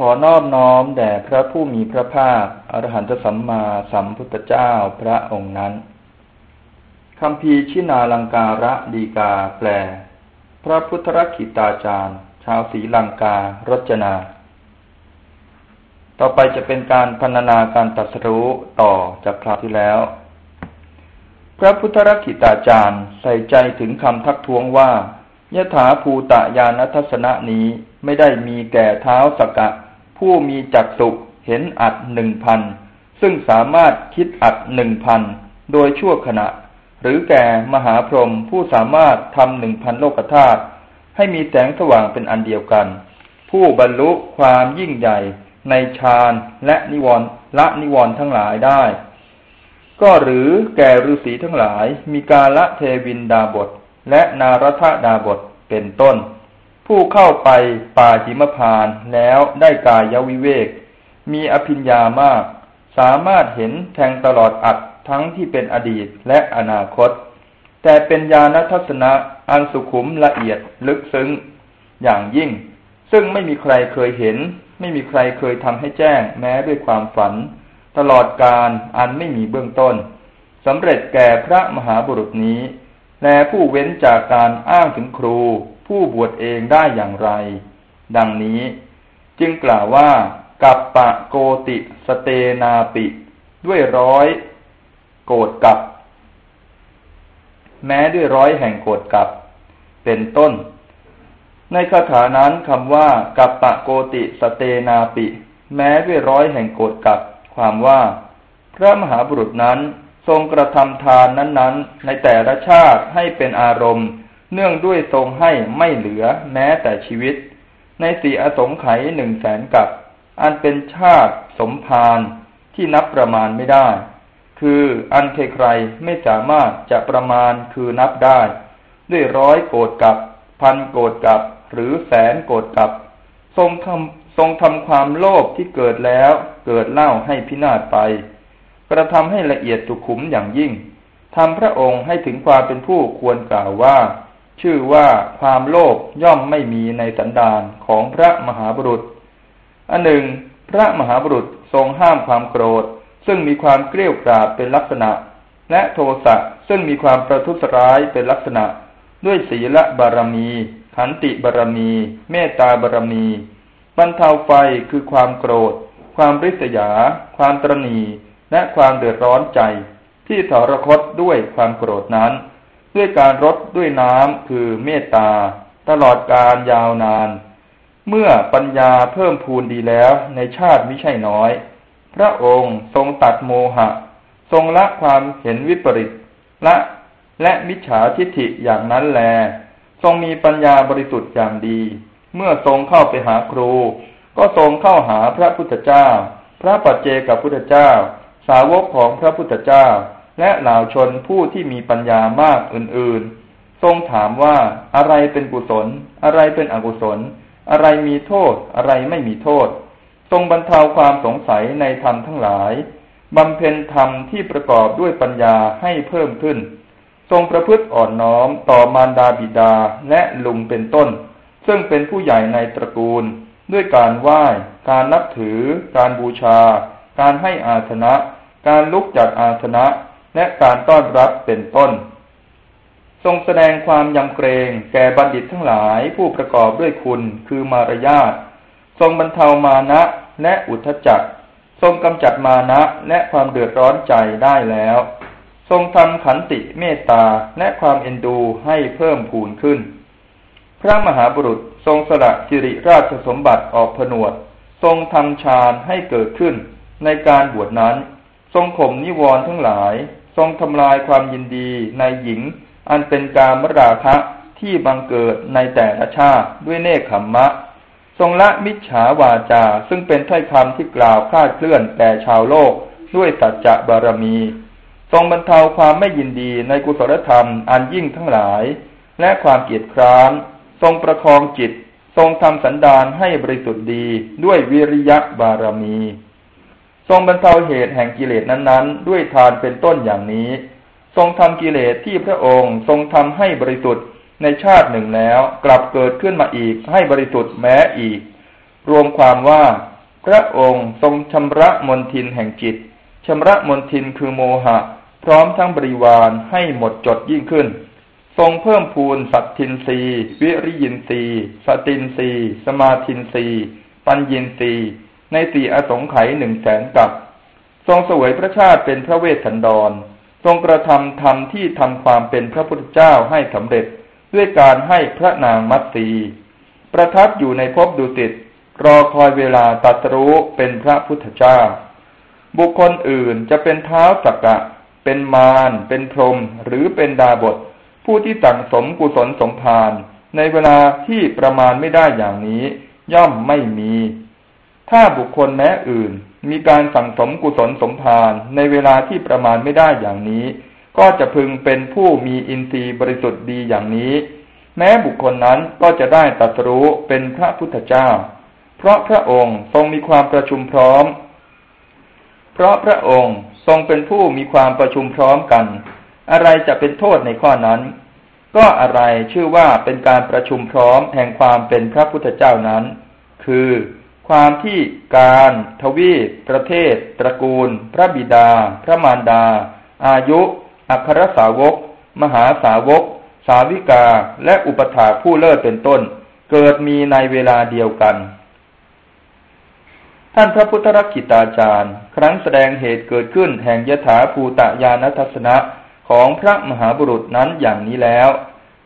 ขอนอบน้อมแด่พระผู้มีพระภาคอรหันตสัมมาสัมพุทธเจ้าพระองค์นั้นคำพีชินาลังการะดีกาแปล พระพุทธรักิตาจารย์ ชาวศรีลังการจนา ต่อไปจะเป็นการพรรณนาการตัดสรู้ต่อจากคราวที่แล้ว พระพุทธรักิตาจารย์ใส่ใจถึงคำทักท้วงว่ายถาภูตะยานัทสนะนี้ไม่ได้มีแก่เท้าสกะ ผู้มีจักสุเห็นอัดหนึ่งพันซึ่งสามารถคิดอัดหนึ่งพันโดยชั่วขณะ หรือแก่มหาพรหมผู้สามารถทำหนึ่งพันโลกธาตุให้มีแสงสว่างเป็นอันเดียวกัน ผู้บรรลุความยิ่งใหญ่ในฌานและนิวรณ์ละนิวรณ์ทั้งหลายได้ ก็หรือแก่ฤาษีทั้งหลายมีกาละเทวินดาบท และนารทดาบทเป็นต้น ผู้เข้าไปป่าจิมพานแล้วได้กายวิเวก มีอภิญญามาก สามารถเห็นแทงตลอดอัดทั้งที่เป็นอดีตและอนาคต แต่เป็นญาณทัศนะอันสุขุมละเอียดลึกซึ้ง อย่างยิ่ง ซึ่งไม่มีใครเคยเห็น ไม่มีใครเคยทำให้แจ้งแม้ด้วยความฝัน ตลอดการอันไม่มีเบื้องต้นสำเร็จแก่พระมหาบุรุษนี้ และผู้เว้นจากการอ้างถึงครู ผู้บวชเองได้อย่างไร ดังนี้ จึงกล่าวว่า กัปปะโกติสเตนาปิ ด้วยร้อย โกดกับ แม้ด้วยร้อยแห่งโกดกับ เป็นต้น ในคาถานั้นคำว่า กัปปะโกติสเตนาปิ แม้ด้วยร้อยแห่งโกดกับ ความว่า พระมหาบุรุษนั้นทรงกระทำทานนั้น ๆ ในแต่ละชาติให้เป็นอารมณ์ เนื่องด้วยทรงให้ไม่เหลือแม้แต่ชีวิต ในสี่อสงไขยหนึ่งแสนกับ อันเป็นชาติสมภารที่นับประมาณไม่ได้ คืออันใครๆไม่สามารถจะประมาณคือนับได้ ด้วยร้อยโกดกับ พันโกดกับ หรือแสนโกดกับ ทรงทำทรงทำความโลภที่เกิดแล้ว เกิดเล่าให้พินาศไป กระทำให้ละเอียดสุขุมอย่างยิ่งทำพระองค์ให้ถึงความเป็นผู้ควรกล่าวว่า ชื่อว่าความโลภย่อมไม่มีในสันดานของพระมหาบุรุษ อันหนึ่ง พระมหาบุรุษทรงห้ามความโกรธ ซึ่งมีความเกลี้ยกล่อมเป็นลักษณะ และโทสะซึ่งมีความประทุษร้ายเป็นลักษณะ ด้วยศีลบารมี ขันติบารมี เมตตาบารมี บรรเทาไฟคือความโกรธ ความริษยา ความตรณีและความเดือดร้อนใจ ที่ทรคตด้วยความโกรธนั้น ด้วยการรดด้วยน้ำคือเมตตา ตลอดการยาวนาน เมื่อปัญญาเพิ่มพูนดีแล้วในชาติไม่ใช่น้อย พระองค์ทรงตัดโมหะ ทรงละความเห็นวิปริตละและมิจฉาทิฏฐิอย่างนั้นแล ทรงมีปัญญาบริสุทธิ์อย่างดี เมื่อทรงเข้าไปหาครู ก็ทรงเข้าหาพระพุทธเจ้า พระปัจเจกับพุทธเจ้า สาวกของพระพุทธเจ้า และเหล่าชนผู้ที่มีปัญญามากอื่นๆ ทรงถามว่าอะไรเป็นกุศล อะไรเป็นอกุศล อะไรมีโทษ อะไรไม่มีโทษ ทรงบรรเทาความสงสัยในธรรมทั้งหลายบำเพ็ญธรรมที่ประกอบด้วยปัญญาให้เพิ่มขึ้น ทรงประพฤติอ่อนน้อมต่อมารดาบิดาและลุงเป็นต้น ซึ่งเป็นผู้ใหญ่ในตระกูล ด้วยการไหว้ การนับถือ การบูชา การให้อาสนะ การลุกจากอาสนะ และการต้อนรับเป็นต้น ทรงแสดงความยำเกรงแก่บัณฑิตทั้งหลายผู้ประกอบด้วยคุณคือมารยาททรงบรรเทามานะและอุทจักทรงกำจัดมานะและความเดือดร้อนใจได้แล้ว ทรงทำขันติเมตตาและความเอ็นดูให้เพิ่มพูนขึ้น พระมหาบุรุษทรงสละสิริราชสมบัติออกผนวด ทรงทำฌานให้เกิดขึ้นในการบวชนั้น ทรงข่มนิวรณ์ทั้งหลาย ทรงทำลายความยินดีในหญิง อันเป็นการมราคะที่บังเกิดในแต่ละชาติด้วยเนคขมมะ ทรงละมิจฉาวาจา ซึ่งเป็นถ้อยคำที่กล่าวคาดเคลื่อนแก่ชาวโลกด้วยสัจจะบารมี ทรงบรรเทาความไม่ยินดีในกุศลธรรมอันยิ่งทั้งหลาย และความเกียดคร้าน ทรงประคองจิต ทรงทำสันดานให้บริสุทธิ์ดีด้วยวิริยะบารมี ทรงบรรเทาเหตุแห่งกิเลสนั้นๆ ด้วยทานเป็นต้นอย่างนี้ ทรงทำกิเลสที่พระองค์ ทรงทำให้บริสุทธิ์ในชาติหนึ่งแล้ว กลับเกิดขึ้นมาอีกให้บริสุทธิ์แม้อีก รวมความว่า พระองค์ทรงชำระมนทินแห่งจิตชำระมนทินคือโมหะ พร้อมทั้งบริวารให้หมดจดยิ่งขึ้น ทรงเพิ่มพูนสัตทินรีวิริยินรีสตินรีสมาทินรีปัญญินรี ในสี่อสงไขยหนึ่งแสนกับ ทรงสวยพระชาติเป็นพระเวสสันดร ทรงกระทำธรรมที่ทำความเป็นพระพุทธเจ้าให้สำเร็จด้วยการให้พระนางมัตสีประทับอยู่ในภพดุสิตรอคอยเวลาตัตรู้เป็นพระพุทธเจ้า บุคคลอื่นจะเป็นเท้าสักกะ เป็นมาร เป็นพรหมหรือเป็นดาบท ผู้ที่สั่งสมกุศลสมภารในเวลาที่ประมาณไม่ได้อย่างนี้ ย่อมไม่มี ถ้าบุคคลแม้อื่น มีการสั่งสมกุศลสมภารในเวลาที่ประมาณไม่ได้อย่างนี้ ก็จะพึงเป็นผู้มีอินทรีย์บริสุทธิ์ดีอย่างนี้ แม้บุคคลนั้นก็จะได้ตัสรู้เป็นพระพุทธเจ้า เพราะพระองค์ทรงมีความประชุมพร้อม เพราะพระองค์ทรงเป็นผู้มีความประชุมพร้อมกัน อะไรจะเป็นโทษในข้อนั้น ก็อะไรชื่อว่าเป็นการประชุมพร้อมแห่งความเป็นพระพุทธเจ้านั้น คือ ความที่การ ทวีปประเทศ ตระกูล พระบิดา พระมารดา อายุ อัครสาวก มหาสาวก สาวิกา และอุปถาผู้เลิศเป็นต้น เกิดมีในเวลาเดียวกัน ท่านพระพุทธรักขิตาจารย์ ครั้งแสดงเหตุเกิดขึ้นแห่งยถาภูตะยานทัศนะของพระมหาบุรุษนั้นอย่างนี้แล้ว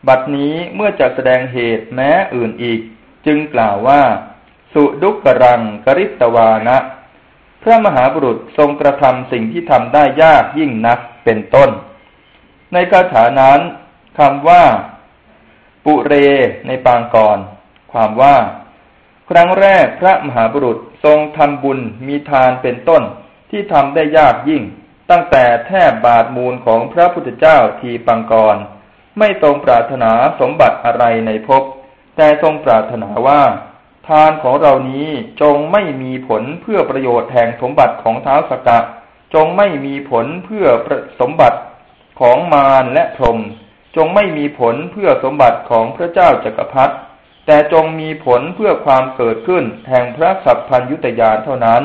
บัดนี้เมื่อจะแสดงเหตุแม้อื่นอีก จึงกล่าวว่า สุดุกรังกริตวานะ พระมหาบุรุษทรงกระทำสิ่งที่ทำได้ยากยิ่งนักเป็นต้น ในคาถานั้นคำว่า ปุเรในปางก่อน ความว่า ครั้งแรกพระมหาบุรุษทรงทำบุญมีทานเป็นต้นที่ทำได้ยากยิ่ง ตั้งแต่แทบบาทมูลของพระพุทธเจ้าทีปังกร ไม่ทรงปรารถนาสมบัติอะไรในภพแต่ทรงปรารถนาว่า ทานของเรานี้จงไม่มีผลเพื่อประโยชน์แห่งสมบัติของเท้าสกะ จงไม่มีผลเพื่อสมบัติของมารและพรหมจงไม่มีผลเพื่อสมบัติของพระเจ้าจักรพรรดิแต่จงมีผลเพื่อความเกิดขึ้นแห่งพระสัพพัญยุตยานเท่านั้น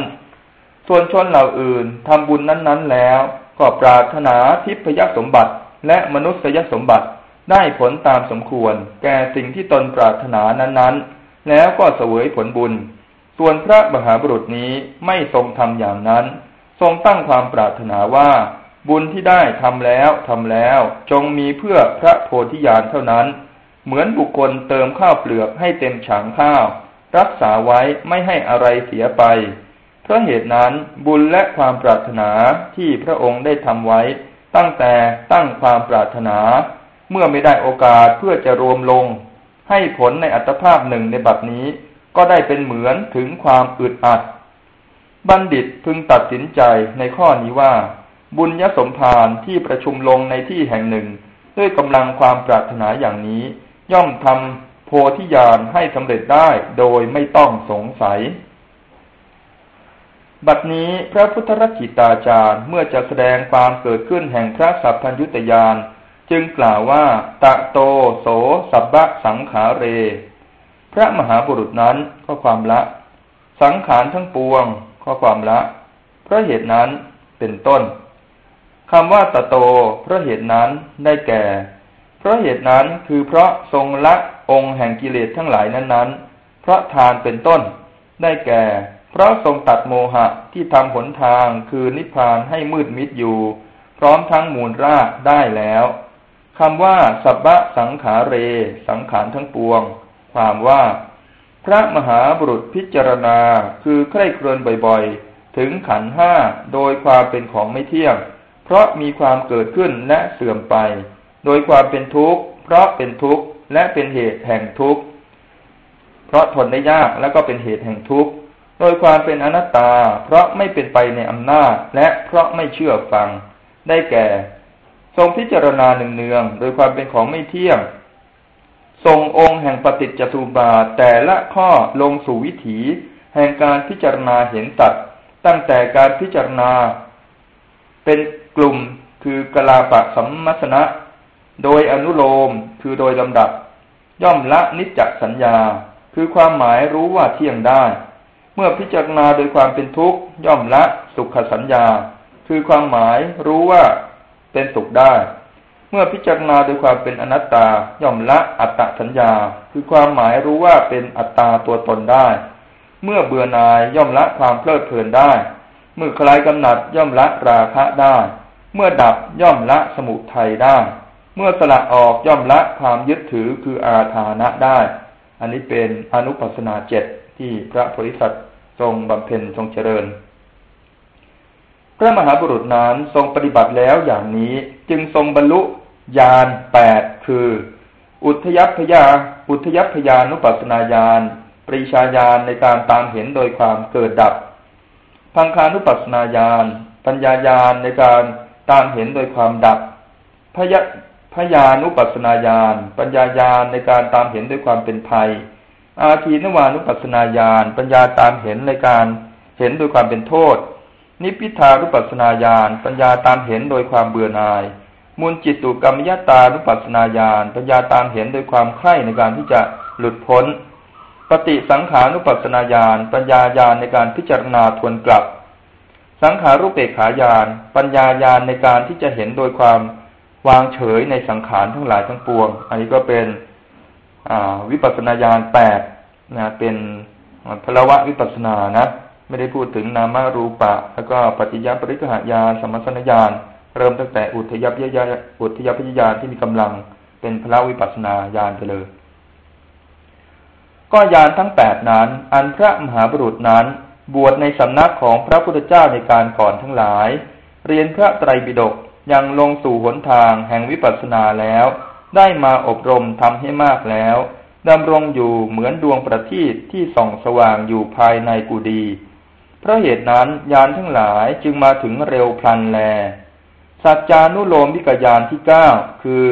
ส่วนชนเหล่าอื่นทำบุญนั้น ๆ แล้ว ก็ปรารถนาทิพยสมบัติและมนุษยสมบัติได้ผลตามสมควร แก่สิ่งที่ตนปรารถนานั้น ๆ แล้วก็เสวยผลบุญ ส่วนพระมหาบุรุษนี้ไม่ทรงทำอย่างนั้น ทรงตั้งความปรารถนาว่าบุญที่ได้ทำแล้วทำแล้วจงมีเพื่อพระโพธิญาณเท่านั้น เหมือนบุคคลเติมข้าวเปลือกให้เต็มฉางข้าว รักษาไว้ไม่ให้อะไรเสียไป เพราะเหตุนั้นบุญและความปรารถนาที่พระองค์ได้ทำไว้ ตั้งแต่ตั้งความปรารถนา เมื่อไม่ได้โอกาสเพื่อจะรวมลง ให้ผลในอัตภาพหนึ่งในบัดนี้ ก็ได้เป็นเหมือนถึงความอึดอัด บัณฑิตพึงตัดสินใจในข้อนี้ว่า บุญยสมภารที่ประชุมลงในที่แห่งหนึ่ง ด้วยกำลังความปรารถนาอย่างนี้ ย่อมทำโพธิญาณให้สำเร็จได้โดยไม่ต้องสงสัยบัดนี้พระพุทธรักิตาจารย์เมื่อจะแสดงความเกิดขึ้นแห่งพระสัพพัญยุตยาน จึงกล่าวว่า ตะโตโสสับบะสังขาเร พระมหาบุรุษนั้นข้อความละ สังขารทั้งปวงข้อความละ เพราะเหตุนั้นเป็นต้นคำว่าตะโต เพราะเหตุนั้นได้แก่ เพราะเหตุนั้นคือเพราะทรงละองค์แห่งกิเลสทั้งหลายนั้นๆ เพราะทานเป็นต้น ได้แก่ เพราะทรงตัดโมหะที่ทำหนทางคือนิพพานให้มืดมิดอยู่ พร้อมทั้งมูลรากได้แล้ว คำว่าสับบะสังขาเร สังขารทั้งปวง ความว่า พระมหาบุรุษพิจารณาคือใคร่ครวญบ่อยๆ ถึงขันห้าโดยความเป็นของไม่เที่ยง เพราะมีความเกิดขึ้นและเสื่อมไป โดยความเป็นทุกข์ เพราะเป็นทุกข์และเป็นเหตุแห่งทุกข์ เพราะทนได้ยากแล้วก็เป็นเหตุแห่งทุกข์ โดยความเป็นอนัตตา เพราะไม่เป็นไปในอำนาจและเพราะไม่เชื่อฟัง ได้แก่ ทรงพิจารณาหนึ่งเนือง โดยความเป็นของไม่เที่ยง ทรงองค์แห่งปฏิจจสุบาทแต่ละข้อลงสู่วิถี แห่งการพิจารณาเห็นตัดตั้งแต่การพิจารณา เป็นกลุ่มคือกลาปะสัมมัสนะ โดยอนุโลมคือโดยลำดับ ย่อมละนิจจสัญญา คือความหมายรู้ว่าเที่ยงได้ เมื่อพิจารณาโดยความเป็นทุกข์ย่อมละสุขสัญญา คือความหมายรู้ว่า เป็นสุขได้ เมื่อพิจารณาโดยความเป็นอนัตตาย่อมละอัตตสัญญา คือความหมายรู้ว่าเป็นอัตตาตัวตนได้ เมื่อเบื่อนายย่อมละความเพลิดเพลินได้ เมื่อคลายกำหนัดย่อมละราคะได้ เมื่อดับย่อมละสมุทัยได้ เมื่อสละออกย่อมละความยึดถือคืออาทานะได้ อันนี้เป็นอนุปัสนาเจ็ดที่พระโพธิสัตว์ทรงบำเพ็ญทรงเจริญ พระมหาบุรุษนั้นทรงปฏิบัติแล้วอย่างนี้จึงทรงบรรลุญาณแปดคือ อุทยพยา อุทยพยานุปัสนาญาณปริชาญาณในการตามเห็นโดยความเกิดดับ พังคานุปัสนาญาณปัญญาญาณในการตามเห็นโดยความดับพยพยานุปัสนาญาณปัญญาญาณในการตามเห็นด้วยความเป็นภัย อาทีนวานุปัสนาญาณปัญญาตามเห็นในการเห็นโดยความเป็นโทษ นิพิทานุปัสนาญาณปัญญาตามเห็นโดยความเบื่อหน่ายมุนจิตตุกรรมยตานุปัสนาญาณปัญญาตามเห็นโดยความใคร่ในการที่จะหลุดพ้น ปฏิสังขานุปัสนาญาณปัญญาญาณในการพิจารณาทวนกลับ สังขารุปเปขาญาณปัญญาญาณในการที่จะเห็นโดยความวางเฉยในสังขารทั้งหลายทั้งปวง อันนี้ก็เป็นวิปัสสนาญาณแปดนะเป็นพลวะวิปัสนานะ ไม่ได้พูดถึงนามารูปะ แล้วก็ปฏิยปริกหายาสมัสนญาณเริ่มตั้งแต่อุทยพยาอุทยพยญาณที่มีกำลัง เป็นพระวิปัสนาญาณไปเลย ก็ญาณทั้งแปดนั้น อันพระมหาบุรุษนั้น บวชในสำนักของพระพุทธเจ้าในการก่อนทั้งหลาย เรียนพระไตรปิฎกยังลงสู่หนทางแห่งวิปัสสนาแล้ว ได้มาอบรมทำให้มากแล้วดำรงอยู่เหมือนดวงประทีปที่ส่องสว่างอยู่ภายในกุฏิ ราะเหตุนั้นยานทั้งหลายจึงมาถึงเร็วพลันแล สัจจานุโลมวิกยานที่เก้าคือ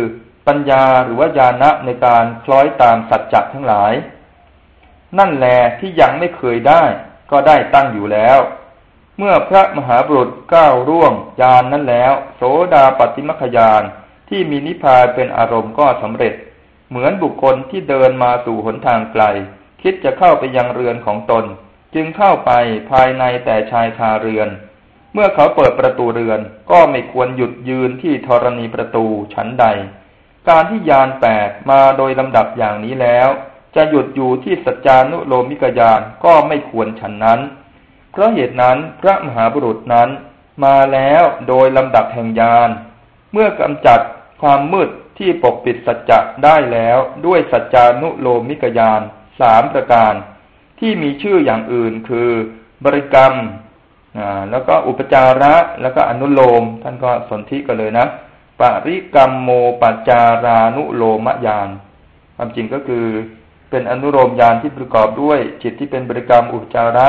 ปัญญาหรือว่าญาณะในการคล้อยตามสัจจะทั้งหลาย นั่นแลที่ยังไม่เคยได้ ก็ได้ตั้งอยู่แล้ว เมื่อพระมหาบุรุษก้าวร่วงยานนั้นแล้ว โสดาปฏิมขยานที่มีนิพพานเป็นอารมณ์ก็สำเร็จ เหมือนบุคคลที่เดินมาสู่หนทางไกล คิดจะเข้าไปยังเรือนของตน จึงเข้าไปภายในแต่ชายคาเรือน เมื่อเขาเปิดประตูเรือนก็ไม่ควรหยุดยืนที่ธรณีประตูชั้นใด การที่ยานแปดมาโดยลำดับอย่างนี้แล้ว จะหยุดอยู่ที่สัจจานุโลมิกยานก็ไม่ควรฉันนั้น เพราะเหตุนั้นพระมหาบุรุษนั้นมาแล้วโดยลำดับแห่งยาน เมื่อกำจัดความมืดที่ปกปิดสัจจะได้แล้วด้วยสัจจานุโลมิกยานสามประการ ที่มีชื่ออย่างอื่นคือบริกรรมแล้วก็อุปจาระแล้วก็อนุโลม ท่านก็สนธิกันเลยนะปริกรรมโมปัจจารานุโลมยานความจริงก็คือเป็นอนุโลมยานที่ประกอบด้วยจิตที่เป็นบริกรรมอุปจาระ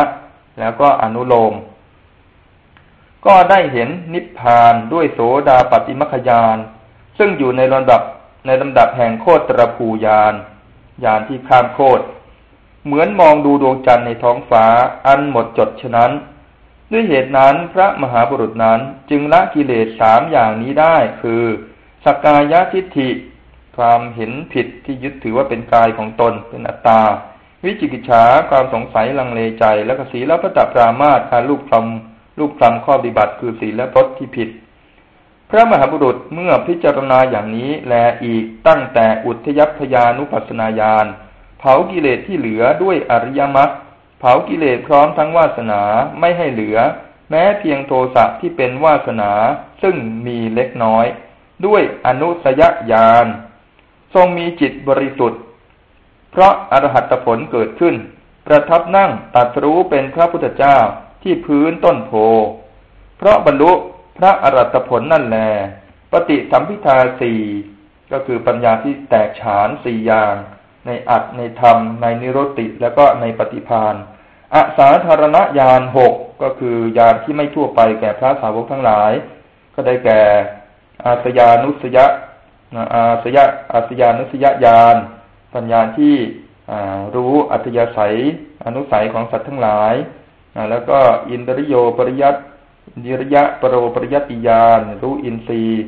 แล้วก็อนุโลม ก็ได้เห็นนิพพานด้วยโสดาปฏิมขยานซึ่งอยู่ในลำดับในลำดับแห่งโคตรภูยานยานที่ข้ามโคตร เหมือนมองดูดวงจันทร์ในท้องฟ้า อันหมดจดฉะนั้น ด้วยเหตุนั้นพระมหาบุรุษนั้นจึงละกิเลสสามอย่างนี้ได้คือสกกายทิฏฐิ ความเห็นผิดที่ยึดถือว่าเป็นกายของตนเป็นอัตตา วิจิกิจฉาความสงสัยลังเลใจ และกสีและพระตัปรามาตการลูกคลำลูกคลำข้อปฏิบัติคือสีและพจน์ที่ผิด พระมหาบุรุษเมื่อพิจารณาอย่างนี้แลอีกตั้งแต่อุทยพยานุปัสนาญาณ เผากิเลสที่เหลือด้วยอริยมรรคเผากิเลสพร้อมทั้งวาสนาไม่ให้เหลือ แม้เพียงโทสะที่เป็นวาสนาซึ่งมีเล็กน้อย ด้วยอนุสยญาณทรงมีจิตบริสุทธิ์ เพราะอรหัตผลเกิดขึ้น ประทับนั่งตัดรู้เป็นพระพุทธเจ้าที่พื้นต้นโพ เพราะบรรลุพระอรหัตผลนั่นแล ปฏิสัมพิทาสี่ก็คือปัญญาที่แตกฉานสี่อย่าง ในอัตในธรรม ในนิโรติ แล้วก็ในปฏิพานอสาธารณญาณหกก็คือญาณที่ไม่ทั่วไปแก่พระสาวกทั้งหลาย ก็ได้แก่อาสยานุสยะอาสยะอาสยานุสยญาณปัญญาที่รู้อัตยาศัย อนุสัยของสัตว์ทั้งหลาย แล้วก็อินทริโยปริยัตนิรยะปรโรปริยติยานรู้อินทรีย์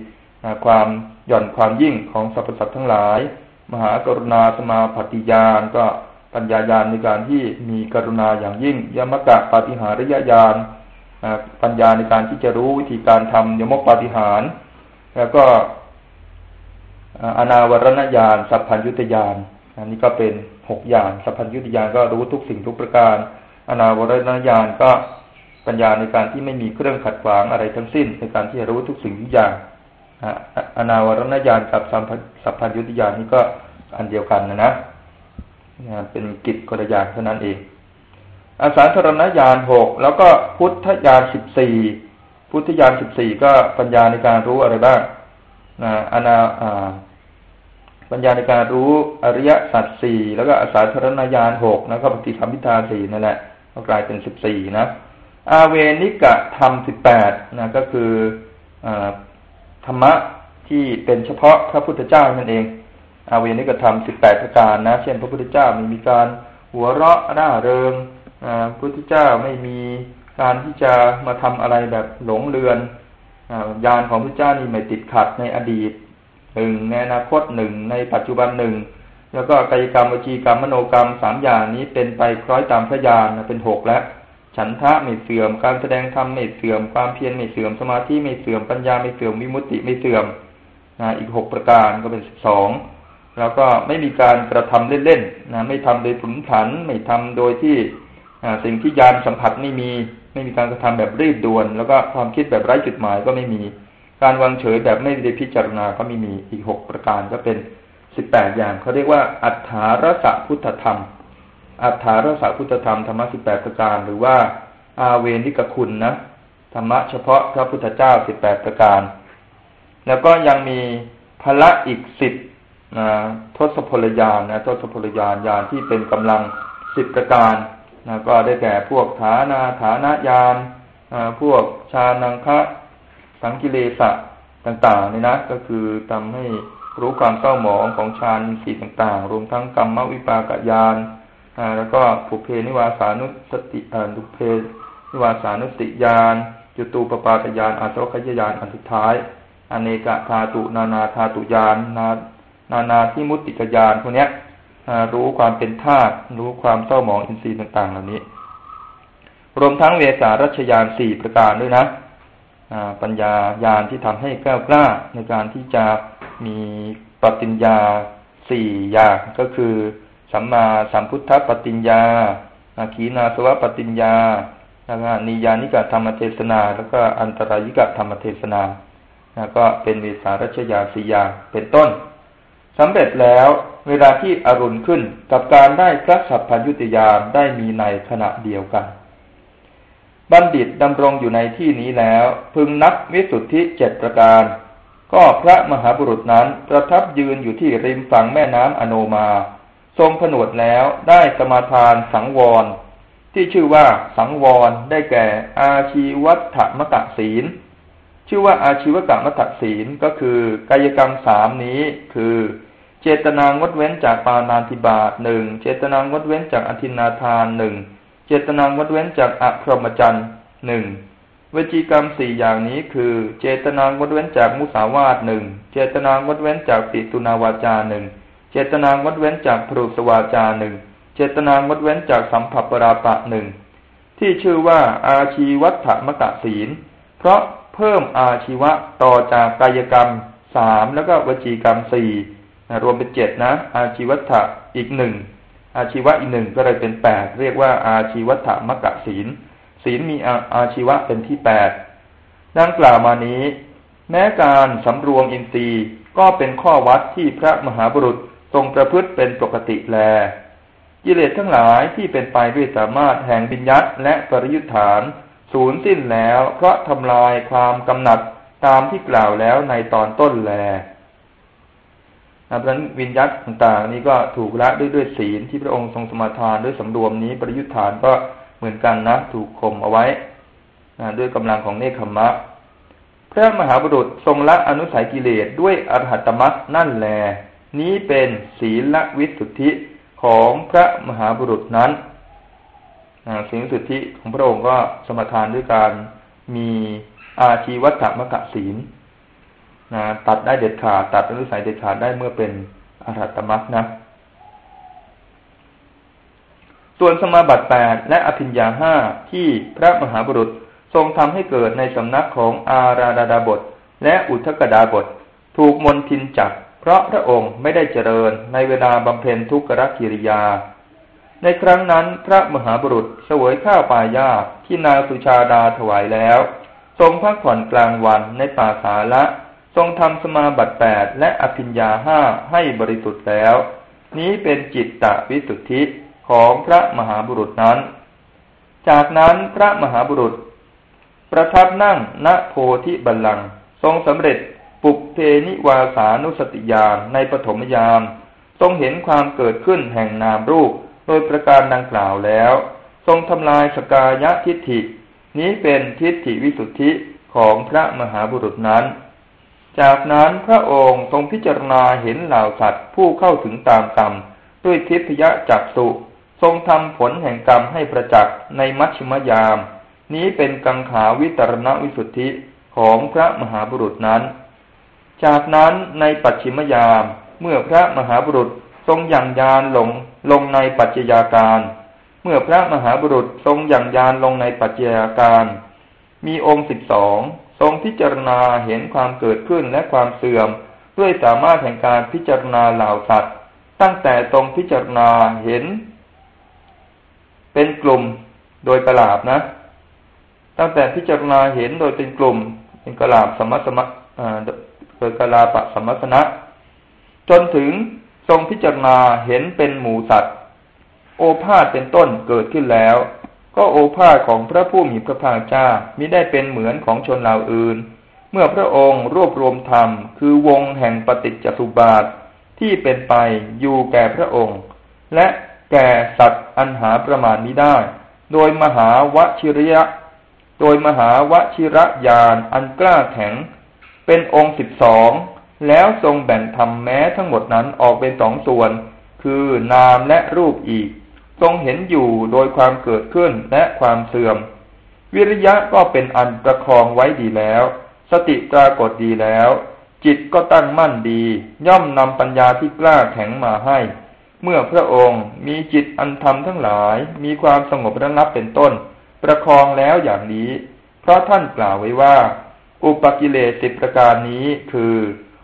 ความหย่อนความยิ่งของสรรพสัตว์ทั้งหลาย มหากรุณาสมาปฏิญาณก็ปัญญายานในการที่มีกรุณาอย่างยิ่งยมกะปาฏิหาริยญาณปัญญาในการที่จะรู้วิธีการทำยมกปาฏิหาร แล้วก็อนาวรณญาณสัพพัญยุตญาณอันนี้ก็เป็นหกอย่างสัพพัญยุตญาณก็รู้ทุกสิ่งทุกประการ อนาวรณญาณก็ปัญญาในการที่ไม่มีเครื่องขัดขวางอะไรทั้งสิ้นในการที่จะรู้ทุกสิ่งทุกอย่าง อนาวรณญาณกับสัพพัญยุตญาณนี่ก็อันเดียวกันนะนะเป็นกิจกระยานเท่านั้นเองอาสาธรณญาณหกแล้วก็พุทธญาณสิบสี่พุทธญาณสิบสี่ก็ปัญญาในการรู้อะไรบ้างนะอนาปัญญาในการรู้อริยสัจสี่แล้วก็อาสาธรณญาณหกแล้วก็ปฏิสัมพิทาสี่นั่นแหละก็กลายเป็นสิบสี่นะอาเวนิกะธรรมสิบแปดนะก็คืออ ธรรมะที่เป็นเฉพาะพระพุทธเจ้านั่นเอง อาเวนิกธรรมสิบแปดประการนะ เช่น พระพุทธเจ้ามีมีการหัวเราะร่าเริงพระพุทธเจ้าไม่มีการที่จะมาทำอะไรแบบหลงเลือนญาณของพระเจ้านี่ไม่ติดขัดในอดีตหนึ่งในอนาคตหนึ่งในปัจจุบันหนึ่งแล้วก็กายกรรมวจีกรรมมโนกรรมสามอย่างนี้เป็นไปคล้อยตามพระญาณเป็นหกแล้ว ฉันทะไม่เสื่อม การแสดงธรรมไม่เสื่อม ความเพียรไม่เสื่อม สมาธิไม่เสื่อม ปัญญาไม่เสื่อม วิมุตติไม่เสื่อมนะอีกหกประการก็เป็นสิบสอง แล้วก็ไม่มีการกระทำเล่นๆนะไม่ทำโดยผุนผัน ไม่ทำโดยที่สิ่งที่ยานสัมผัสไม่มี ไม่มีการกระทำแบบรีบด่วน แล้วก็ความคิดแบบไร้จุดหมายก็ไม่มี การวางเฉยแบบไม่ได้พิจารณาก็ไม่มี อีกหกประการก็เป็นสิบแปดอย่างเขาเรียกว่าอัฏฐารสพุทธธรรม อัฏฐารสพุทธธรรมธรรมสิบแปดประการ หรือว่า อาเวนิกคุณนะธรรมะเฉพาะพระพุทธเจ้าสิบแปดประการ แล้วก็ยังมีพละอีกสิบนะทศพลยานนะทศพลยานยานที่เป็นกำลังสิบประการนะก็ได้แก่พวกฐานาฐานะยานพวกชานังคะสังกิเลสะต่างๆนี่นะ ก็คือทำให้รู้ความเศร้าหมองของฌานสีต่างๆ รวมทั้งกรรมวิปากยาน แล้วก็ผูเพนิวาสานุสติดุเพนิวาสานุสติยานจุตูปปาตยานอาสวัคยยานอันสุดท้าย อเนกธาตุนานาธาตุยานนานานาที่มุติกยานพวกนี้รู้ความเป็นธาตุรู้ความเศร้าหมองอินทรีย์ต่างๆ เหล่านี้ รวมทั้งเวสารัชยานสี่ประการด้วยนะปัญญาญาณที่ทำให้ก้าวกล้าในการที่จะมีปฏิญญาสี่อย่างก็คือ สัมมาสัมพุทธปฏิญญาอาขีนาสวะปฏิญญาแล้วก็นิยานิกะธรรมเทศนา แล้วก็อันตรายิกะธรรมเทศนาแล้วก็เป็นเวสารัชยาสี่อย่างเป็นต้นสำเร็จแล้วเวลาที่อรุณขึ้นกับการได้พระสัพพัญญุตยานได้มีในขณะเดียวกัน บัณฑิตดำรงอยู่ในที่นี้แล้ว พึงนับวิสุทธิเจ็ดประการ ก็พระมหาบุรุษนั้นประทับยืนอยู่ที่ริมฝั่งแม่น้ำอโนมา ทรงผนวดแล้วได้สมาทานสังวร ที่ชื่อว่าสังวรได้แก่ อาชีวัตมตะศีล ชื่อว่าอาชีวกรรมตะศีลก็คือกายกรรมสามนี้คือ เจตนางดเว้นจากปานาธิบาตหนึ่งเจตนางดเว้นจากอธินาทานหนึ่งเจตนางดเว้นจากอัพรหมจรรย์หนึ่งวจีกรรมสี่อย่างนี้คือ เจตนางดเว้นจากมุสาวาทหนึ่งเจตนางดเว้นจากปิตุนาวาจาหนึ่ง จตนางดเว้นจากพรุสวาจาหนึ่ง เจตนางดเว้นจากสัมผัสปราปะหนึ่ง ที่ชื่อว่าอาชีวัตมกะศีล เพราะเพิ่มอาชีวะต่อจากกายกรรมสามแล้วก็วจีกรรมสี่รวมเป็นเจ็ดนะ อาชีวัตอีกหนึ่งอาชีวะอีกหนึ่งก็เลยเป็นแปดเรียกว่าอาชีวัตมกะศีล ศีลมีอาชีวะเป็นที่แปดดังกล่าวมานี้ แม้การสำรวมอินทรีย์ก็เป็นข้อวัดที่พระมหาบุรุษ ทรงประพฤติเป็นปกติแล กิเลสทั้งหลายที่เป็นไปด้วยสามารถแห่งบิญญัตและปริยุทธาน สูญสิ้นแล้ว เพราะทำลายความกำหนัดตามที่กล่าวแล้วในตอนต้นแลเพราะฉะนั้นวิญญาตต่างๆ นี้ก็ถูกละด้วยด้วยศีลที่พระองค์ทรงสมาทานด้วยสำรวมนี้ประยุทธฐานก็เหมือนกันนะ ถูกข่มเอาไว้ด้วยกำลังของเนคขมะ พระมหาบุรุษทรงละอนุสัยกิเลสด้วยอรหัตมัสนั่นแล นี้เป็นศีลวิสุทธิของพระมหาบุรุษนั้นศีลสุทธิของพระองค์ก็สมทานด้วยการมีอาชีวัตมกะศีลนะตัดได้เด็ดขาดตัดอนุสัยเด็ดขาดได้เมื่อเป็นอรัตมักนะ ส่วนสมาบัติแปดและอภิญญาห้าที่พระมหาบุรุษทรงทำให้เกิดในสำนักของอาราดาดาบท และอุทกดาบท ถูกมนทินจับ ราะพระองค์ไม่ได้เจริญในเวลาบำเพ็ญทุกขกิริยา ในครั้งนั้นพระมหาบุรุษเสวยข้าวปลายาที่นางสุชาดาถวายแล้ว ทรงพักผ่อนกลางวันในป่าสาละ ทรงทำสมาบัติแปดและอภิญญาห้าให้บริสุทธิ์แล้ว นี้เป็นจิตตะวิสุทธิของพระมหาบุรุษนั้น จากนั้นพระมหาบุรุษ ประทับนั่งณโพธิบัลลังก์ทรงสำเร็จ ปุกเพนิวาสานุสติญาณในปฐมยาม ทรงเห็นความเกิดขึ้นแห่งนามรูปโดยประการดังกล่าวแล้ว ทรงทำลายสกายะทิฏฐิ นี้เป็นทิฏฐิวิสุทธิของพระมหาบุรุษนั้น จากนั้นพระองค์ทรงพิจารณาเห็นเหล่าสัตว์ผู้เข้าถึงตามกรรมด้วยทิพยจักสุทรงทำผลแห่งกรรมให้ประจักษ์ในมัชฌิมยาม นี้เป็นกังขาวิตรณวิสุทธิของพระมหาบุรุษนั้น จากนั้นในปัจฉิมยาม เมื่อพระมหาบุรุษทรงอย่างยานลงลงในปัจจยาการ เมื่อพระมหาบุรุษทรงอย่างยานลงในปัจจยาการ มีองค์สิบสองทรงพิจารณาเห็นความเกิดขึ้นและความเสื่อม ด้วยสามารถแห่งการพิจารณาเหล่าสัตว์ ตั้งแต่ทรงพิจารณาเห็น เป็นกลุ่มโดยกลาบนะ ตั้งแต่พิจารณาเห็นโดยเป็นกลุ่ม เป็นกลาบสมัสมะโดกลาปะสมัสนะ จนถึงทรงพิจารณาเห็นเป็นหมูสัตว์ โอภาษเป็นต้นเกิดขึ้นแล้ว ก็โอภาษของพระผู้มีพระภาคเจ้ามิได้เป็นเหมือนของชนเหล่าอื่น เมื่อพระองค์รวบรวมธรรม คือวงแห่งปฏิจจสุบาทที่เป็นไปอยู่แก่พระองค์ และแก่สัตว์อันหาประมาณนี้ได้ โดยมหาวชิริยะ โดยมหาวชิระยานอันกล้าแข็ง เป็นองค์สิบสองแล้วทรงแบ่งธรรมแม้ทั้งหมดนั้นออกเป็นสองส่วน คือนามและรูปอีก ทรงเห็นอยู่โดยความเกิดขึ้นและความเสื่อม วิริยะก็เป็นอันประคองไว้ดีแล้ว สติปรากฏดีแล้ว จิตก็ตั้งมั่นดี ย่อมนำปัญญาที่กล้าแข็งมาให้ เมื่อพระองค์มีจิตอันธรรมทั้งหลาย มีความสงบระงับเป็นต้น ประคองแล้วอย่างนี้ เพราะท่านกล่าวไว้ว่า อุปกิเลสสิบประการนี้คือ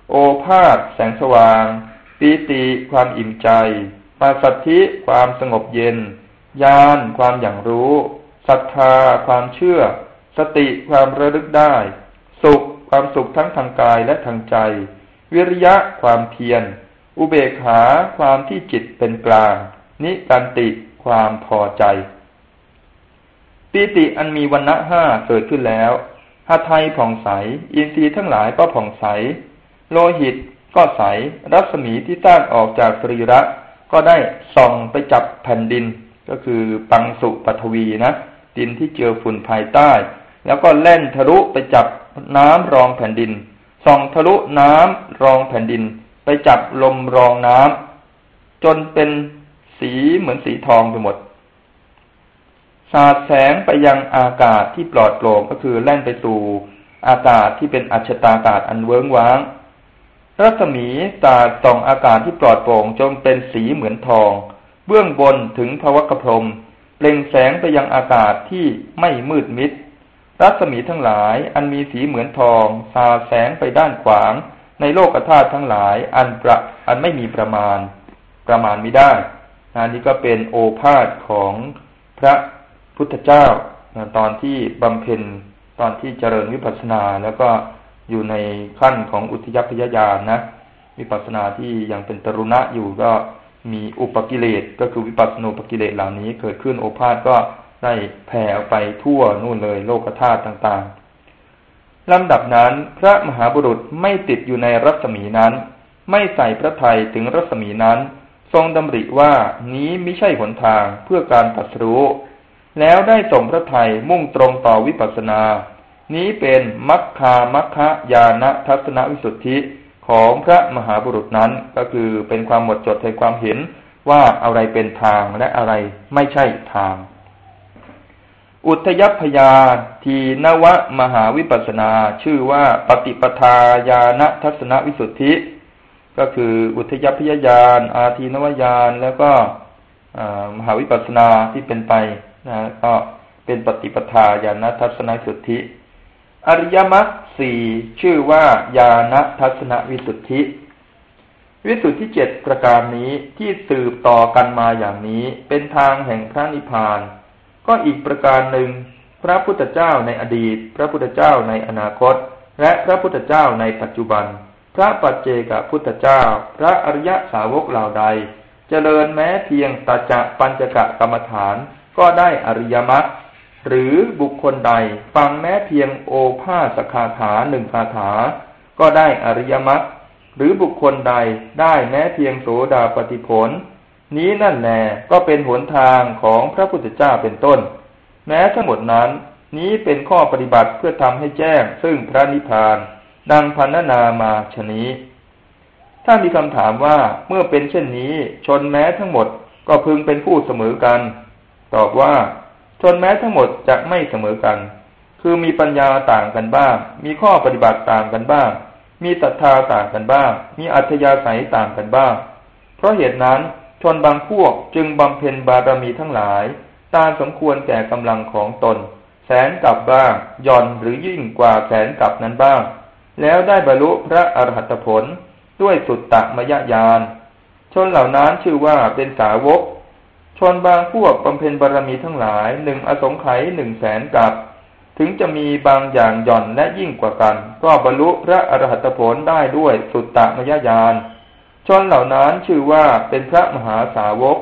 โอภาษแสงสว่าง ปีติความอิ่มใจปัสสัทธิความสงบเย็น ญาณความอย่างรู้ ศรัทธาความเชื่อ สติความระลึกได้ สุขความสุขทั้งทางกายและทางใจ วิริยะความเพียร อุเบกขาความที่จิตเป็นกลาง นิการติความพอใจปีติอันมีวันณะห้าเกิดขึ้นแล้ว หาไทยผ่องใส อินทรีย์ทั้งหลายก็ผ่องใส โลหิตก็ใส รัศมีที่ต้านออกจากสรีระ ก็ได้ส่องไปจับแผ่นดิน ก็คือปังสุปทวีนะ ดินที่เจือฝุ่นภายใต้ แล้วก็เล่นทะลุไปจับน้ำรองแผ่นดิน ส่องทะลุน้ำรองแผ่นดิน ไปจับลมรองน้ำจนเป็นสีเหมือนสีทองไปหมด สาดแสงไปยังอากาศที่ปลอดโปร่งก็คือแล่นไปสู่อากาศที่เป็นอัจฉตากาศอันเวิ้งว้าง รัศมีสาดส่องอากาศที่ปลอดโปร่งจนเป็นสีเหมือนทอง เบื้องบนถึงภวกพรมเปล่งแสงไปยังอากาศที่ไม่มืดมิด รัศมีทั้งหลายอันมีสีเหมือนทองสาดแสงไปด้านขวาง ในโลกธาตุทั้งหลายอันประอันไม่มีประมาณ ประมาณไม่ได้อันนี้ก็เป็นโอภาษของพระ พุทธเจ้าตอนที่บำเพ็ญตอนที่เจริญวิปัสสนาแล้วก็อยู่ในขั้นของอุทยพยญาณนะวิปัสสนาที่ยังเป็นตรุณะอยู่ก็มีอุปกิเลสก็คือวิปัสสนูปกิเลสเหล่านี้เกิดขึ้นโอภาษก็ได้แผ่ไปทั่วนู่นเลยโลกธาตุต่างๆลำดับนั้นพระมหาบุรุษไม่ติดอยู่ในรัศมีนั้น ไม่ใส่พระทัยถึงรัศมีนั้น ทรงดำริว่านี้ไม่ใช่หนทางเพื่อการตัดสู้ แล้วได้ส่งพระทัยมุ่งตรงต่อวิปัสสนา นี้เป็นมัคคามัคคะยานะทัศนวิสุทธิของพระมหาบุรุษนั้นก็คือเป็นความหมดจดในความเห็นว่าอะไรเป็นทางและอะไรไม่ใช่ทาง อุทยพยาทีนวะมหาวิปัสนา ชื่อว่าปฏิปทาญาณทัศนวิสุทธิ ก็คืออุทยพยายานอาทีนวญาณแล้วก็มหาวิปัสนาที่เป็นไป นะก็เป็นปฏิปทาญาณทัศนสุทธิ อริยมรรคสี่ชื่อว่าญาณทัศนวิสุทธิ วิสุทธิเจ็ดประการนี้ที่สืบต่อกันมาอย่างนี้เป็นทางแห่งพระนิพพาน ก็อีกประการหนึ่ง พระพุทธเจ้าในอดีต พระพุทธเจ้าในอนาคต และพระพุทธเจ้าในปัจจุบัน พระปัจเจกพุทธเจ้า พระอริยสาวกเหล่าใด เจริญแม้เพียงตัจะปัญจกะกรรมฐาน ก็ได้อริยมรรคหรือบุคคลใดฟังแม้เพียงโอภาสคาถาหนึ่งคาถา ก็ได้อริยมรรคหรือบุคคลใดได้แม้เพียงโสดาปฏิผล นี้นั่นแน่ก็เป็นหนทางของพระพุทธเจ้าเป็นต้น แม้ทั้งหมดนั้น นี้เป็นข้อปฏิบัติเพื่อทำให้แจ้ง ซึ่งพระนิพพาน ดังพันนามาชนี้ ถ้ามีคำถามว่าเมื่อเป็นเช่นนี้ ชนแม้ทั้งหมดก็พึงเป็นผู้เสมอกัน ตอบว่า ชนแม้ทั้งหมดจะไม่เสมอกัน คือมีปัญญาต่างกันบ้าง มีข้อปฏิบัติต่างกันบ้าง มีศรัทธาต่างกันบ้าง มีอัธยาศัยต่างกันบ้าง เพราะเหตุนั้นชนบางพวกจึงบำเพ็ญบารมีทั้งหลาย ตามสมควรแก่กำลังของตน แสนกับบ้างย่อนหรือยิ่งกว่าแสนกับนั้นบ้าง แล้วได้บรรลุพระอรหัตผลด้วยสุตตะมยญาณชนเหล่านั้นชื่อว่าเป็นสาวก นบางพวกบำเพ็ญบารมีทั้งหลายหนึ่งอสงไขยหนึ่งแสนกับถึงจะมีบางอย่างหย่อนและยิ่งกว่ากัน ก็บรรลุพระอรหัตผลได้ด้วยสุตตมยญาณชนเหล่านั้นชื่อว่าเป็นพระมหาสาวก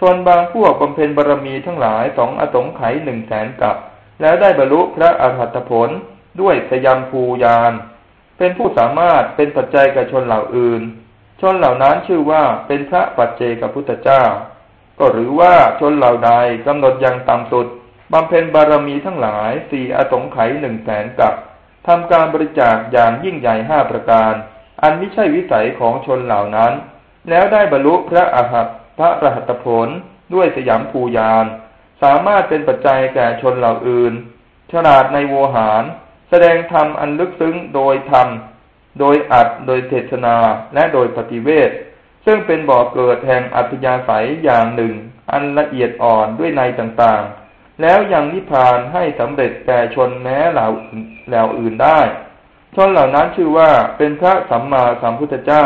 ชนบางพวกบำเพ็ญบารมีทั้งหลายสองอสงไขยหนึ่งแสนกับ แล้วได้บรรลุพระอรหัตผลด้วยสยามภูยานเป็นผู้สามารถเป็นปัจจัยกับชนเหล่าอื่น ชนเหล่านั้นชื่อว่าเป็นพระปัจเจกพุทธเจ้า ก็หรือว่าชนเหล่าใดกำหนดอย่างต่ำสุดบำเพ็ญบารมีทั้งหลายสี่อสงไขยหนึ่งแสนกับทำการบริจาคอย่างยิ่งใหญ่ห้าประการ อันไม่ใช่วิสัยของชนเหล่านั้น แล้วได้บรรลุพระอหัตพระรหัตผลด้วยสยามภูยาน สามารถเป็นปัจจัยแก่ชนเหล่าอื่น ฉลาดในโวหาร แสดงธรรมอันลึกซึ้งโดยธรรม โดยอัดโดยเทศนาและโดยปฏิเวท ซึ่งเป็นบ่อเกิดแห่งอัธยาศัยอย่างหนึ่ง อันละเอียดอ่อนด้วยในต่างๆ แล้วยังนิพพานให้สำเร็จแก่ชนแม้เหล่าเหล่าอื่นได้ ชนเหล่านั้นชื่อว่าเป็นพระสัมมาสัมพุทธเจ้า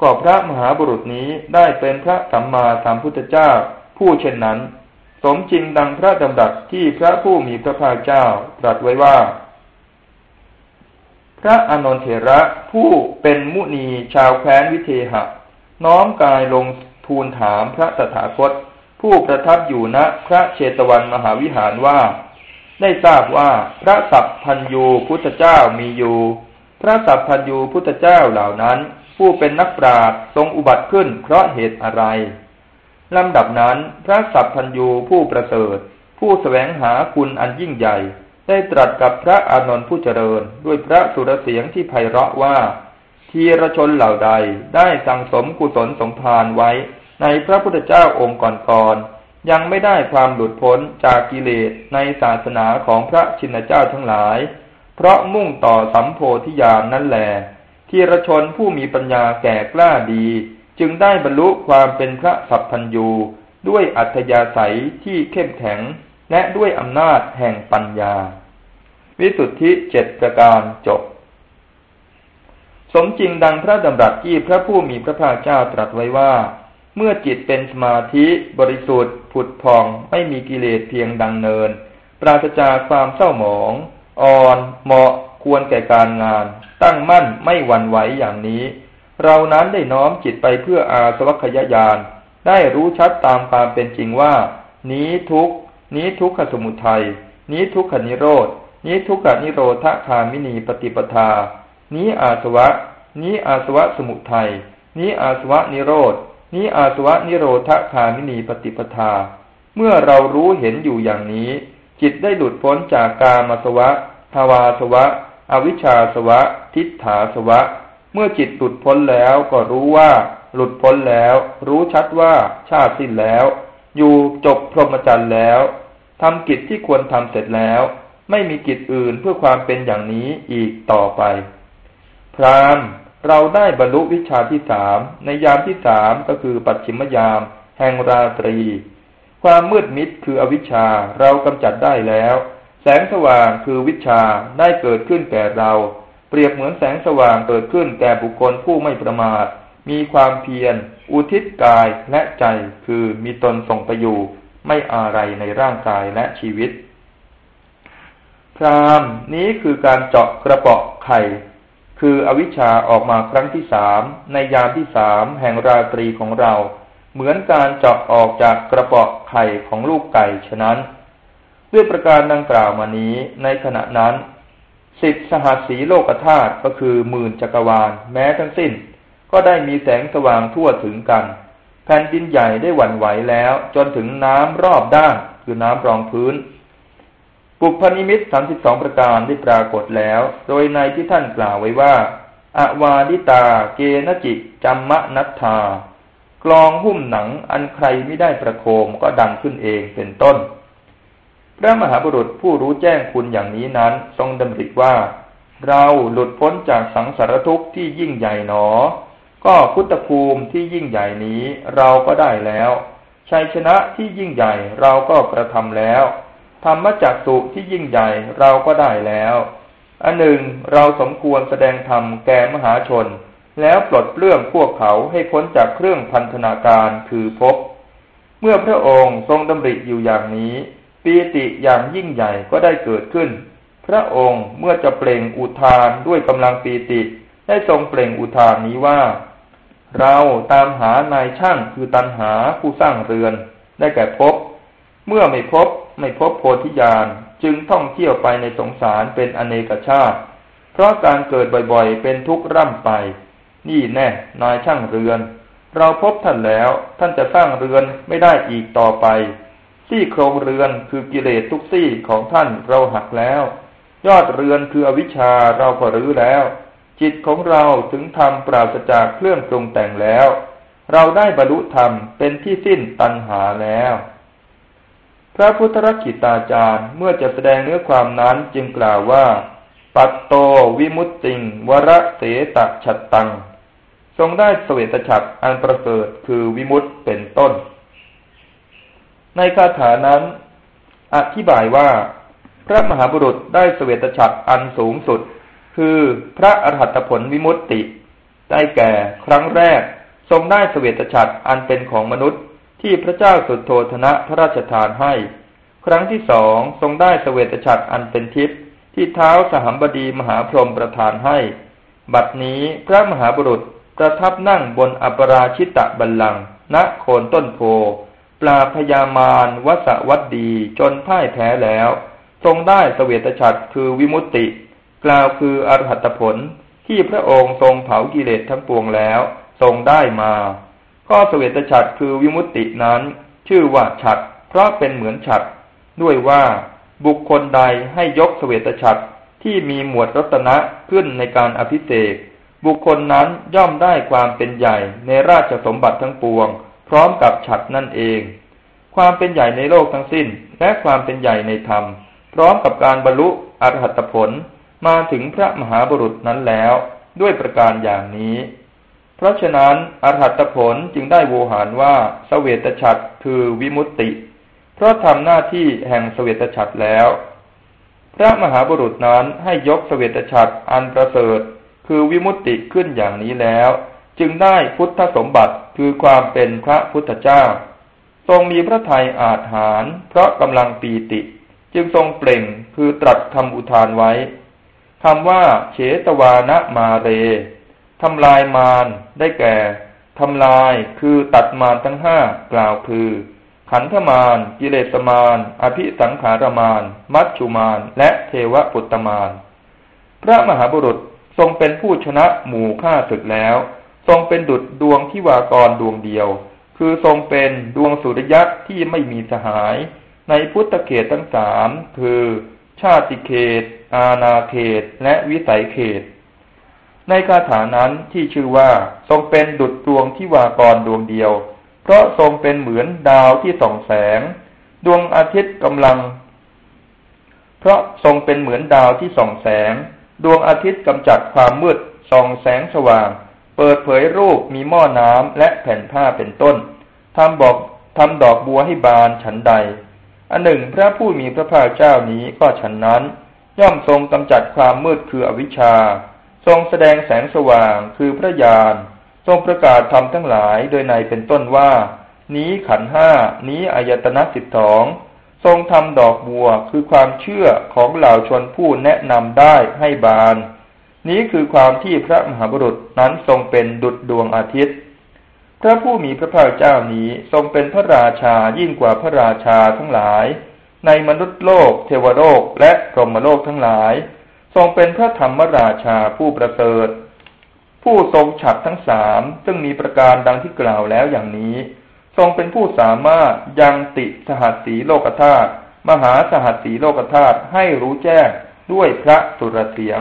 ก็พระมหาบุรุษนี้ได้เป็นพระสัมมาสัมพุทธเจ้า ผู้เช่นนั้น สมจริงดังพระดำรัสที่พระผู้มีพระภาคเจ้าตรัสไว้ว่า พระอนนทเถระผู้เป็นมุนีชาวแคว้นวิเทหะ น้อมกายลงทูลถามพระตถาคต ผู้ประทับอยู่ณพระเชตวันมหาวิหารว่า ได้ทราบว่าพระสัพพัญยูพุทธเจ้ามีอยู่ พระสัพพัญยูพุทธเจ้าเหล่านั้น ผู้เป็นนักปราชญ์ทรงอุบัติขึ้นเพราะเหตุอะไรลำดับนั้นพระสัพพัญยูผู้ประเสริฐ ผู้สแสวงหาคุณอันยิ่งใหญ่ ได้ตรัสกับพระอานนท์ผู้เจริญ ด้วยพระสุรเสียงที่ไพเราะว่า ทีรชนเหล่าใดได้สั่งสมกุศลสมภารไว้ ในพระพุทธเจ้าองค์ก่อนๆยังไม่ได้ความหลุดพ้นจากกิเลสในศาสนาของพระชินเจ้าทั้งหลาย เพราะมุ่งต่อสัมโพธิญาณนนั่นแหลทีรชนผู้มีปัญญาแก่กล้าดี จึงได้บรรลุความเป็นพระสัพพัญญูด้วยอัธยาศัยที่เข้มแข็งและด้วยอำนาจแห่งปัญญา วิสุทธิเจ็ดประการจบ สมจริงดังพระดำรัสที่พระผู้มีพระภาคเจ้าตรัสไว้ว่า เมื่อจิตเป็นสมาธิบริสุทธิ์ ผุดพองไม่มีกิเลสเพียงดังเนิน ปราศจากความเศร้าหมอง อ่อน เหมาะควรแก่การงาน ตั้งมั่นไม่หวั่นไหวอย่างนี้ เรานั้นได้น้อมจิตไปเพื่ออาสวัคยายาน ได้รู้ชัดตามความเป็นจริงว่า นี้ทุกนี้ทุกขสมุทัยนี้ทุกขนิโรดนี้ทุกขนิโรธคามินีปฏิปทา นี้อาสวะ นี้อาสวะสมุทัย นี้อาสวะนิโรธนี้อาสวะนิโรธคามินีปฏิปทา เมื่อเรารู้เห็นอยู่อย่างนี้ จิตได้หลุดพ้นจากกามสวะ ภาวาสวะ อวิชชาสวะ ทิฏฐาสวะ เมื่อจิตหลุดพ้นแล้วก็รู้ว่า หลุดพ้นแล้ว รู้ชัดว่าชาติสิ้นแล้ว อยู่จบพรหมจรรย์แล้วทำกิจที่ควรทำเสร็จแล้ว ไม่มีกิจอื่นเพื่อความเป็นอย่างนี้อีกต่อไป พรามเราได้บรรลุวิชาที่สามในยามที่สามก็คือปัจฉิมยาม แห่งราตรี ความมืดมิดคืออวิชชาเรากำจัดได้แล้ว แสงสว่างคือวิชาได้เกิดขึ้นแก่เรา เปรียบเหมือนแสงสว่างเกิดขึ้นแก่บุคคลผู้ไม่ประมาท มีความเพียร อุทิศกายและใจคือมีตนส่งไปอยู่ ไม่อะไรในร่างกายและชีวิตพรามนี้คือการเจาะกระเปาะไข่ คืออวิชชาออกมาครั้งที่สามในยามที่สามแห่งราตรีของเรา เหมือนการเจาะออกจากกระเปาะไข่ของลูกไก่ฉะนั้น ด้วยประการดังกล่าวมานี้ในขณะนั้นสิบสหัสสีโลกธาตุก็คือหมื่นจักรวาล แม้ทั้งสิ้น ก็ได้มีแสงสว่างทั่วถึงกัน แผ่นดินใหญ่ได้หวั่นไหวแล้ว จนถึงน้ำรอบด้านคือน้ำรองพื้น ปุพนิมิตสามสิบสองประการได้ปรากฏแล้ว โดยในที่ท่านกล่าวไว้ว่าอวาดิตา เกนจิจัมมะนัทธากลองหุ้มหนังอันใครไม่ได้ประโคมก็ดังขึ้นเองเป็นต้น พระมหาบุรุษผู้รู้แจ้งคุณอย่างนี้นั้น ทรงดำริว่า เราหลุดพ้นจากสังสารทุกข์ที่ยิ่งใหญ่หนอ ก็พุทธภูมิที่ยิ่งใหญ่นี้เราก็ได้แล้ว ชัยชนะที่ยิ่งใหญ่เราก็กระทำแล้ว ธรรมจักสุที่ยิ่งใหญ่เราก็ได้แล้วอันหนึ่งเราสมควรแสดงธรรมแก่มหาชน แล้วปลดเปลื้องพวกเขาให้พ้นจากเครื่องพันธนาการคือภพเมื่อพระองค์ทรงดำริอยู่อย่างนี้ปีติอย่างยิ่งใหญ่ก็ได้เกิดขึ้น พระองค์เมื่อจะเปล่งอุทานด้วยกำลังปีติ ได้ทรงเปล่งอุทานนี้ว่า เราตามหานายช่างคือตันหาผู้สร้างเรือน ได้แก่พบ เมื่อไม่พบ ไม่พบโพธิญาณจึงท่องเที่ยวไปในสงสารเป็นอเนกชาติ เพราะการเกิดบ่อยๆ เป็นทุกข์ร่ำไป นี่แน่นายช่างเรือน เราพบท่านแล้วท่านจะสร้างเรือนไม่ได้อีกต่อไป ซี่โครงเรือนคือกิเลสทุกซี่ของท่านเราหักแล้ว ยอดเรือนคืออวิชชาเราก็รื้อแล้ว จิตของเราถึงทำปราศจากเครื่องปรุงแต่งแล้ว เราได้บรรลุธรรมเป็นที่สิ้นตัณหาแล้ว พระพุทธรักิตาจารย์เมื่อจะแสดงเนื้อความนั้นจึงกล่าวว่า ปัตโตวิมุตติง วรเสตฉัตตัง ทรงได้สเวตฉัตรอันประเสริฐคือวิมุตตเป็นต้น ในคาถานั้น อธิบายว่า พระมหาบุรุษได้สเวตฉัตรอันสูงสุด คือพระอรหัตผลวิมุตติ ได้แก่ครั้งแรก ทรงได้สเวตฉัตรอันเป็นของมนุษย์ ที่พระเจ้าสุดโทธนะพระราชทานให้ ครั้งที่สองทรงได้สเวตฉัตรอันเป็นทิพย์ที่เท้าสหัมบดีมหาพรหมประทานให้ บัดนี้พระมหาบุรุษประทับนั่งบนอัปราชิตะบัลลังณโคนต้นโพ ปลาพยามารวสวัดดีจนพ่ายแพ้แล้ว ทรงได้สเวตฉัตรคือวิมุตติ กล่าวคืออรหัตผลที่พระองค์ทรงเผากิเลสทั้งปวงแล้ว ทรงได้มา ข้อสเวตฉัตรคือวิมุตตินั้น ชื่อว่าฉัตรเพราะเป็นเหมือนฉัตรด้วยว่าบุคคลใดให้ยกสเวตฉัตรที่มีหมวดรัตนะขึ้นในการอภิเษกบุคคลนั้นย่อมได้ความเป็นใหญ่ในราชสมบัติทั้งปวง พร้อมกับฉัตรนั่นเอง ความเป็นใหญ่ในโลกทั้งสิ้น และความเป็นใหญ่ในธรรม พร้อมกับการบรรลุอรหัตผลมาถึงพระมหาบุรุษนั้นแล้ว ด้วยประการอย่างนี้ เพราะฉะนั้นอรหัตผลจึงได้โวหารว่าสเวตฉัตรคือวิมุตติ เพราะทำหน้าที่แห่งสเวตฉัตรแล้ว พระมหาบุรุษนั้นให้ยกสเวตฉัตรอันประเสริฐ คือวิมุตติขึ้นอย่างนี้แล้ว จึงได้พุทธสมบัติคือความเป็นพระพุทธเจ้า ทรงมีพระทัยอาจหารเพราะกำลังปีติ จึงทรงเปล่งคือตรัสคำอุทานไว้คำว่าเฉตวานะมาเร ทำลายมารได้แก่ทำลายคือตัดมารทั้งห้ากล่าวคือ ขันธมารกิเลสมารอภิสังขารมารมัจจุมารและเทวปุตตมารพระมหาบุรุษทรงเป็นผู้ชนะหมู่ฆ่าศึกแล้ว ทรงเป็นดุจดวงที่วากรดวงเดียว คือทรงเป็นดวงสุริยะที่ไม่มีสหาย ในพุทธเขตทั้งสามคือ ชาติเขต อาณาเขต และวิสัยเขต ในคาถานั้นที่ชื่อว่าทรงเป็นดุจดวงที่วากรดวงเดียว เพราะทรงเป็นเหมือนดาวที่ส่องแสง ดวงอาทิตย์กำลัง เพราะทรงเป็นเหมือนดาวที่ส่องแสง ดวงอาทิตย์กำจัดความมืดส่องแสงสว่าง เปิดเผยรูปมีหม้อน้ำและแผ่นผ้าเป็นต้นทำบอกทำดอกบัวให้บานฉันใด อันหนึ่งพระผู้มีพระภาคเจ้านี้ก็ฉันนั้น ย่อมทรงกำจัดความมืดคืออวิชชา ทรงแสดงแสงสว่างคือพระญาณทรงประกาศธรรมทั้งหลายโดยในเป็นต้นว่า นี้ขันห้านี้อายตนะสิบสองทรงทำดอกบัวคือความเชื่อของเหล่าชนผู้แนะนำได้ให้บาน นี้คือความที่พระมหาบุรุษนั้นทรงเป็นดุจดวงอาทิตย์ พระผู้มีพระภาคเจ้านี้ทรงเป็นพระราชายิ่งกว่าพระราชาทั้งหลาย ในมนุษย์โลก เทวโลกและพรหมโลกทั้งหลาย ทรงเป็นพระธรรมราชาผู้ประเสริฐ ผู้ทรงฉับทั้งสามซึ่งมีประการดังที่กล่าวแล้วอย่างนี้ ทรงเป็นผู้สามารถยังติสหัสสีโลกธาตุมหาสหัสสีโลกธาตุให้รู้แจ้งด้วยพระสุรเสียง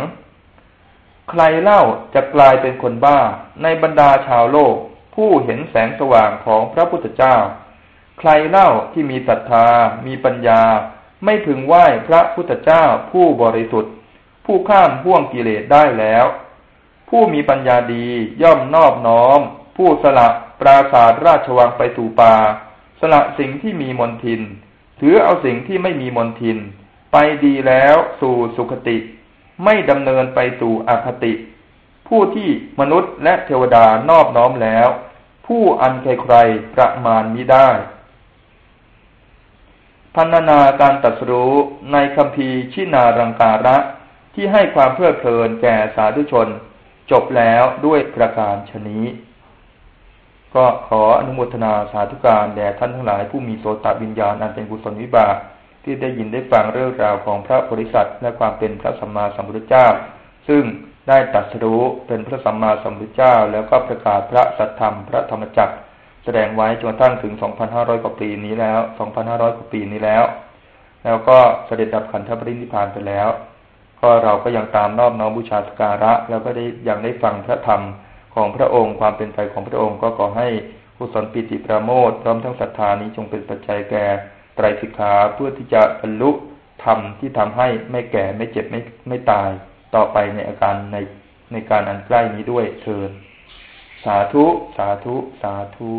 ใครเล่าจะกลายเป็นคนบ้าในบรรดาชาวโลก ผู้เห็นแสงสว่างของพระพุทธเจ้า ใครเล่าที่มีศรัทธา มีปัญญา ไม่พึงไหว้พระพุทธเจ้าผู้บริสุทธิ์ ผู้ข้ามพ่วงกิเลสได้แล้ว ผู้มีปัญญาดีย่อมนอบน้อม ผู้สละปราศาสราชวังไปสู่ป่า สละสิ่งที่มีมนทิน ถือเอาสิ่งที่ไม่มีมนทิน ไปดีแล้วสู่สุคติ ไม่ดำเนินไปสู่อคติ ผู้ที่มนุษย์และเทวดานอบน้อมแล้ว ผู้อันใครๆประมาณมิได้พันนาการตัดสู้ในคำพีชินารังการะ ที่ให้ความเพลิดเพลินแก่สาธุชน จบแล้วด้วยประการชนี้ ก็ขออนุโมทนาสาธุการแด่ท่านทั้งหลายผู้มีโสตวิญญาณอันเป็นกุศลวิบากที่ได้ยินได้ฟังเรื่องราวของพระโพธิสัตว์และความเป็นพระสัมมาสัมพุทธเจ้า ซึ่งได้ตัดสู้เป็นพระสัมมาสัมพุทธเจ้า แล้วก็ประกาศพระสัทธรรมพระธรรมจักร แสดงไว้จนกระทั่งถึง 2,500 กว่าปีนี้แล้ว 2,500 กว่าปีนี้แล้ว แล้วก็เสด็จดับขันธปรินิพานไปแล้ว ก็เราก็ยังตามนอบน้อมบูชาสการะ แล้วก็ได้ยังได้ฟังพระธรรมของพระองค์ความเป็นไปของพระองค์ก็ขอให้กุศลปิติประโมทพร้อมทั้งศรัทธานี้จงเป็นปัจจัยแก่ไตรสิกขาเพื่อที่จะบรรลุธรรมที่ทำให้ไม่แก่ไม่เจ็บไม่ไม่ตายต่อไปในอาการในในการอันใกล้นี้ด้วยเชิญสาธุ สาธุ สาธุ